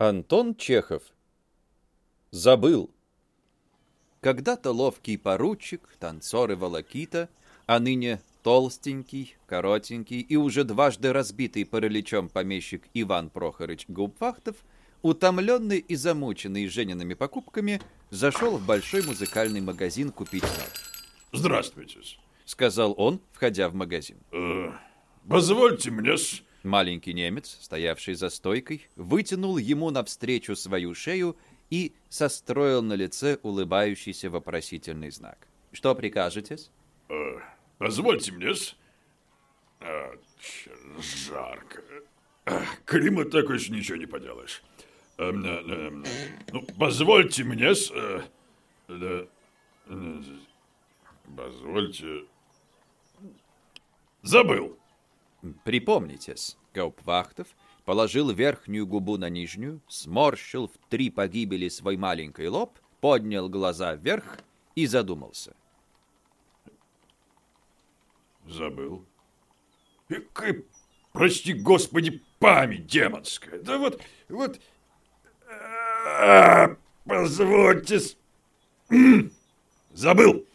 Антон Чехов. Забыл. Когда-то ловкий поручик, танцор и волокита, а ныне толстенький, коротенький и уже дважды разбитый параличом помещик Иван Прохорыч Губвахтов, утомленный и замученный Жениными покупками, зашел в большой музыкальный магазин купить нот. Здравствуйте. Сказал он, входя в магазин. Э, позвольте мне с... Маленький немец, стоявший за стойкой, вытянул ему навстречу свою шею и состроил на лице улыбающийся вопросительный знак. «Что прикажетесь?» Э, позвольте мне с... А, жарко. А, климат такой, что ничего не поделаешь. А, а, ну, позвольте мне с... А, да, позвольте... Забыл. Припомнитесь, Гауптвахтов положил верхнюю губу на нижнюю, сморщил в три погибели свой маленький лоб, поднял глаза вверх и задумался. Забыл. Какая, прости господи, память демонская. Да вот, вот... А, позвольте... Забыл.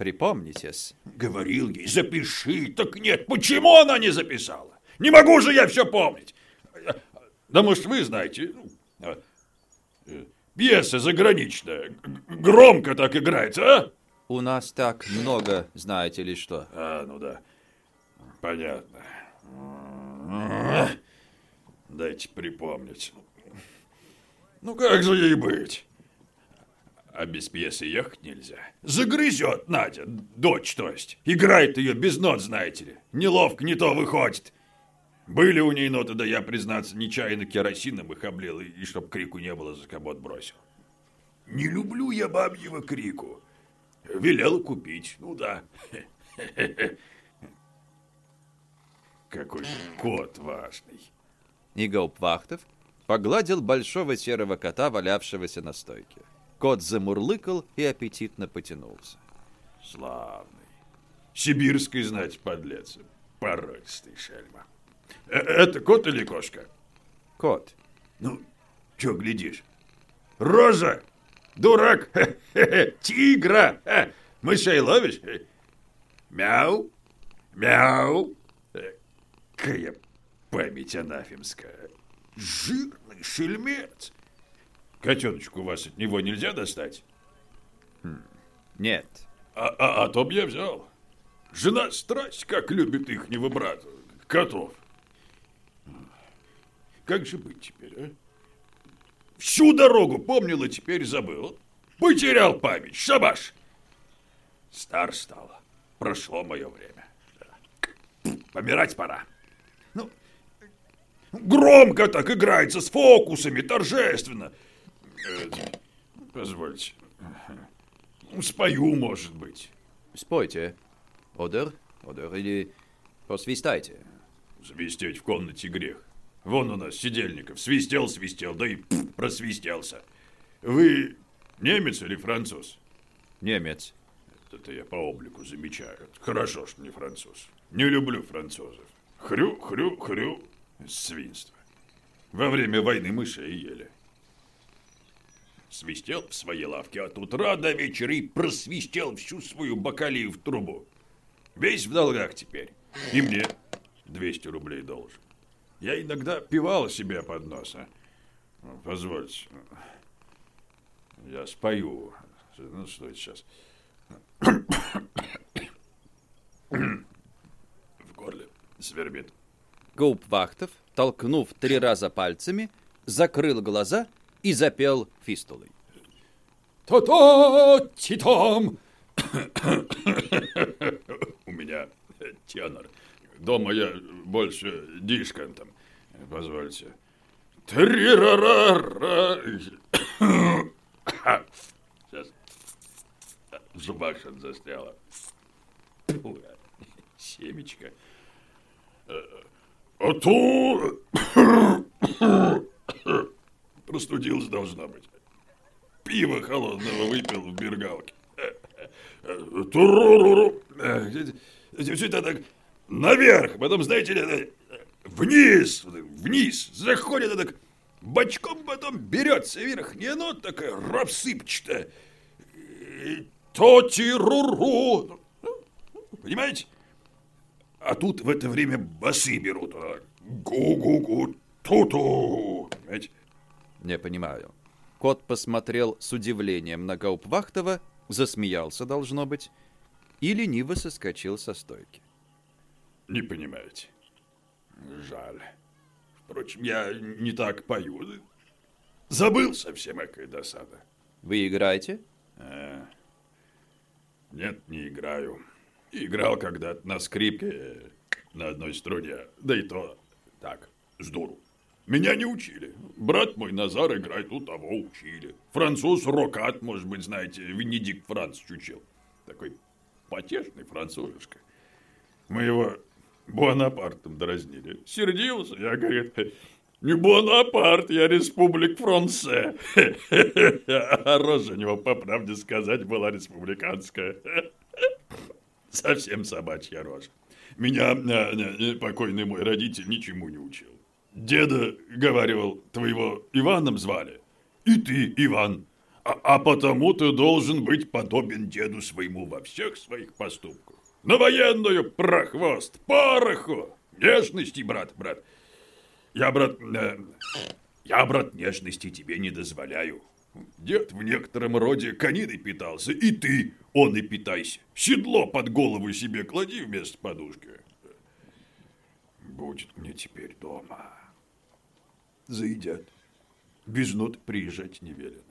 Припомнитесь. Говорил ей, запиши. Так нет, почему она не записала? Не могу же я все помнить. Да, может, вы знаете, ну, а, э, пьеса заграничная, громко так играется, а? У нас так много, знаете ли что. А, ну да, понятно. Дайте припомнить. Ну, как же ей быть? А без пьесы ехать нельзя. Загрызет Надя, дочь то есть. Играет ее без нот, знаете ли. Неловко не то выходит. Были у ней ноты, да я, признаться, нечаянно керосином их облил, и чтоб крику не было, за кабот бросил. Не люблю я бабьего крику. Велел купить, ну да. Какой кот важный. И Гауптвахтов погладил большого серого кота, валявшегося на стойке. Кот замурлыкал и аппетитно потянулся. Славный. Сибирский, знать, подлец. Породистый шельма. Э, это кот или кошка? Кот. Ну, чё глядишь? Роза! Дурак! Тигра! Мышей ловишь? Мяу! Мяу! Какая память анафемская! Жирный шельмец! Котеночку у вас от него нельзя достать? Хм, нет. А, а, а то б я взял. Жена страсть, как любит ихнего брата, котов. Как же быть теперь, а? Всю дорогу помнил, и теперь забыл. Потерял память, шабаш. Стар стал. Прошло мое время. Помирать пора. Ну, громко так играется, с фокусами, торжественно. Позвольте. Спою, может быть. Спойте. Одер, одер или посвистайте. Свистеть в комнате грех. Вон у нас Сидельников. Свистел, свистел, да и просвистелся. Вы немец или француз? Немец. Это я по облику замечаю. Хорошо, что не француз. Не люблю французов. Хрю, хрю, хрю. Свинство. Во время войны мышей ели свистел в своей лавке от утра до вечера и просвистел всю свою бакалию в трубу. Весь в долгах теперь. И мне 200 рублей должен. Я иногда пивал себе под нос. А? Позвольте. Я спою. Ну, что сейчас? В горле свербит. Гауптвахтов, толкнув три раза пальцами, закрыл глаза и запел фистулой. Та-та-ти-там! У меня тенор. Дома я больше дишкантом. Позвольте. Три-ра-ра-ра. Сейчас в зубах что-то застряло. Семечко. А то... Простудился, должна быть. Пиво холодного выпил в бергалке. Туруруру. Все это так наверх, потом, знаете ли, вниз, вниз, заходит так бочком потом берется верхняя нота такая рассыпчатая. То-ти-ру-ру. Понимаете? А тут в это время басы берут. Гу-гу-гу, ту-ту. Понимаете? Не понимаю. Кот посмотрел с удивлением на Гаупвахтова, засмеялся, должно быть, и лениво соскочил со стойки. Не понимаете. Жаль. Впрочем, я не так пою. Забыл совсем, какая досада. Вы играете? Нет, не играю. Играл когда-то на скрипке э, на одной струне, да и то так, с дуру. Меня не учили. Брат мой Назар играет, у того учили. Француз Рокат, может быть, знаете, Венедикт Франц учил. Такой потешный французишка. Мы его Буанапартом дразнили. Сердился, я, говорит, не Буанапарт, я республик Франце. А рожа у него, по правде сказать, была республиканская. Совсем собачья рожа. Меня э, э, покойный мой родитель ничему не учил. Деда, говаривал, твоего Иваном звали. И ты, Иван. А, а потому ты должен быть подобен деду своему во всех своих поступках. На военную прохвост, пороху, нежности, брат, брат. Я, брат, э, я, брат, нежности тебе не дозволяю. Дед в некотором роде кониной питался, и ты, он и питайся. Седло под голову себе клади вместо подушки. Будет мне теперь дома. Заедят. Без нот приезжать не велено.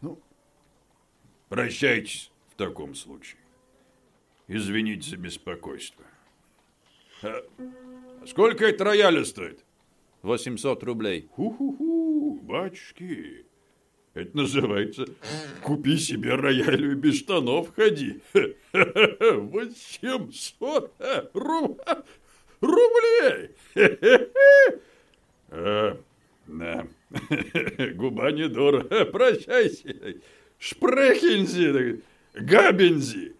Ну, прощайтесь в таком случае. Извините за беспокойство. А, сколько это рояля стоит? 800 рублей. Ху-ху-ху, батюшки. Это называется «Купи себе роялю и без штанов ходи». Восемьсот руб... рублей. Да. Губа не дура. Прощайся. Шпрехензи, габензи.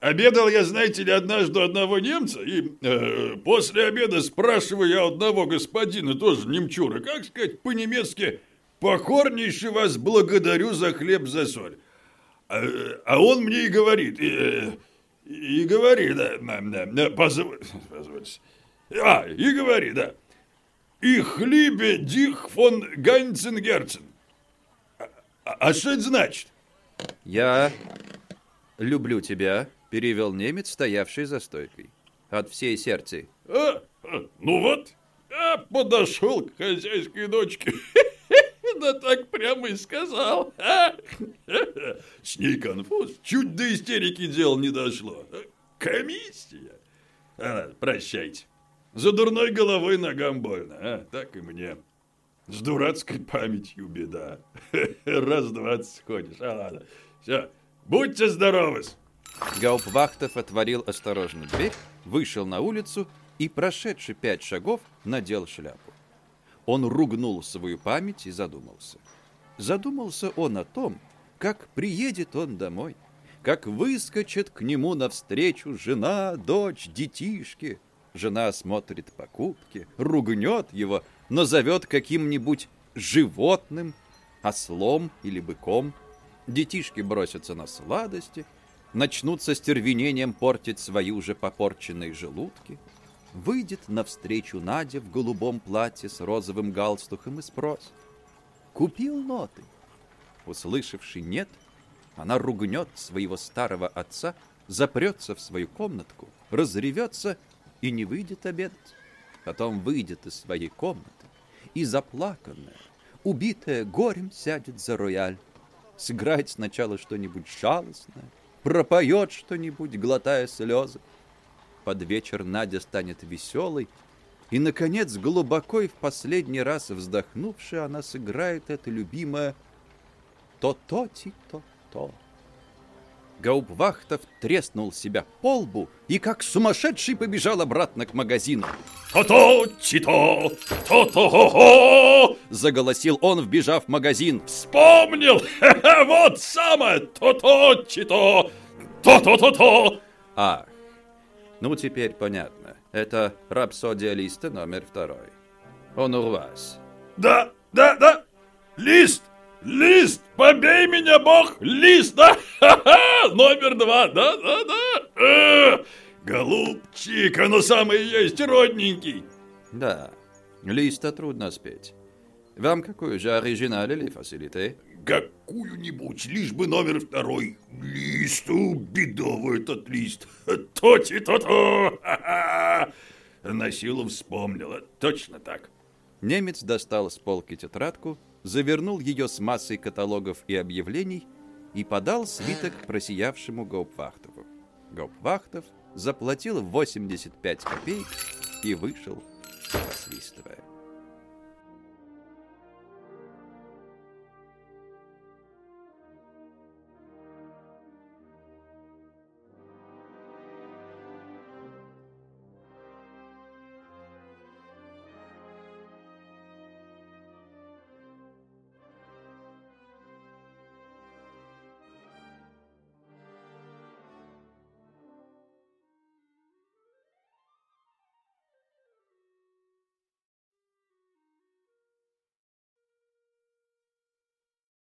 Обедал я, знаете ли, однажды одного немца, и э, после обеда спрашиваю я одного господина, тоже немчура, как сказать по-немецки, покорнейше вас благодарю за хлеб, за соль. А, а он мне и говорит, э, и говорит, да, да, да, позв- позвольте. А, и говорит, да, и хлебе дих фон Ганценгерцен. А, а- а что это значит? Я люблю тебя, перевел немец, стоявший за стойкой. От всей сердца. А, а, ну вот, я подошел к хозяйской дочке. Да так прямо и сказал. А? С ней конфуз. Чуть до истерики дело не дошло. Комиссия. А, прощайте. За дурной головой ногам больно. А, так и мне. С дурацкой памятью беда. Раз двадцать ходишь. А ладно. Все. Будьте здоровы. Гауптвахтов отворил осторожно дверь, вышел на улицу и, прошедший пять шагов, надел шляпу. Он ругнул свою память и задумался. Задумался он о том, как приедет он домой, как выскочит к нему навстречу жена, дочь, детишки. Жена смотрит покупки, ругнет его, назовет каким-нибудь животным, ослом или быком. Детишки бросятся на сладости, начнут со стервенением портить свои уже попорченные желудки. Выйдет навстречу Надя в голубом платье с розовым галстухом и спросит. Купил ноты? Услышавший «нет», она ругнет своего старого отца, запрется в свою комнатку, разревется и не выйдет обедать. Потом выйдет из своей комнаты и заплаканная, убитая горем сядет за рояль, сыграет сначала что-нибудь жалостное, пропоет что-нибудь, глотая слезы. Под вечер Надя станет веселой, и, наконец, глубоко и в последний раз вздохнувши, она сыграет это любимое «то-то-ти-то-то». Гаупвахтов треснул себя по лбу и, как сумасшедший, побежал обратно к магазину. То-то-ти-то, то-то-хо-хо! Заголосил он, вбежав в магазин. Вспомнил! Вот самое! То-то-ти-то, то-то-то-то! Ах, ну теперь понятно. Это рапсодия листа номер второй. Он у вас. да, да, да. Лист, лист, побей меня, бог, лист, да, ха-ха, номер два, да, да, да. Э, голубчик, оно самое есть, родненький. Да, листа трудно спеть. Вам какую же оригинал или фасилите? Какую-нибудь, лишь бы номер второй. Лист, бедовый этот лист. То-ти-то-то. На силу вспомнила, точно так. Немец достал с полки тетрадку, завернул ее с массой каталогов и объявлений и подал свиток просиявшему Гауптвахтову. Гауптвахтов заплатил 85 копеек и вышел, посвистывая.